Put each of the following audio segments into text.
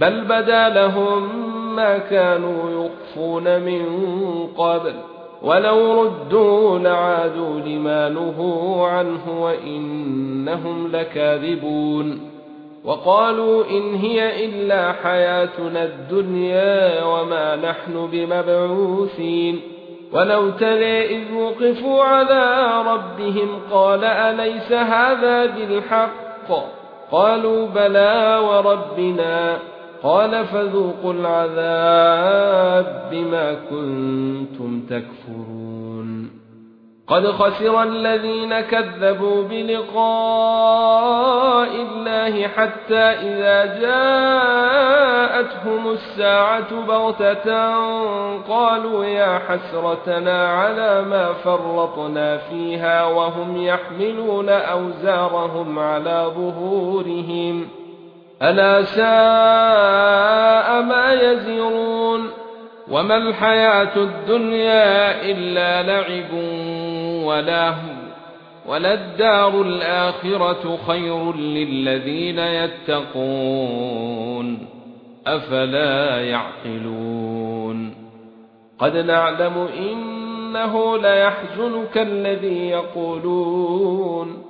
بل بدا لهم ما كانوا يخفون من قبل ولو ردوا لعادوا لما نهوا عنه وإنهم لكاذبون وقالوا إن هي إلا حياتنا الدنيا وما نحن بمبعوثين ولو ترى إذ وقفوا على ربهم قال أليس هذا بالحق؟ قالوا بلى وربنا قال فذوقوا العذاب بما كنتم تكفرون. قد خسر الذين كذبوا بلقاء الله حتى إذا جاءتهم الساعة بغتة قالوا يا حسرتنا على ما فرطنا فيها وهم يحملون أوزارهم على ظهورهم. ألا ساء ما يزرون وما الحياة الدنيا إلا لعب ولهو وللدار الآخرة خير للذين يتقون أفلا يعقلون قد نعلم إنه ليحزنك الذي يقولون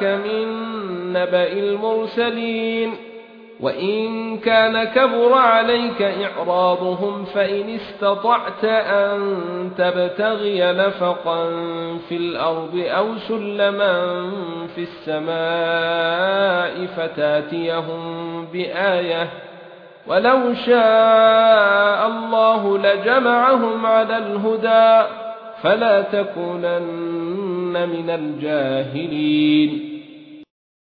جاءك من نبأ المرسلين وإن كان كبر عليك إعراضهم فإن استطعت أن تبتغي نفقا في الأرض أو سلما في السماء فتاتيهم بآية ولو شاء الله لجمعهم على الهدى فلا تكونن من الجاهلين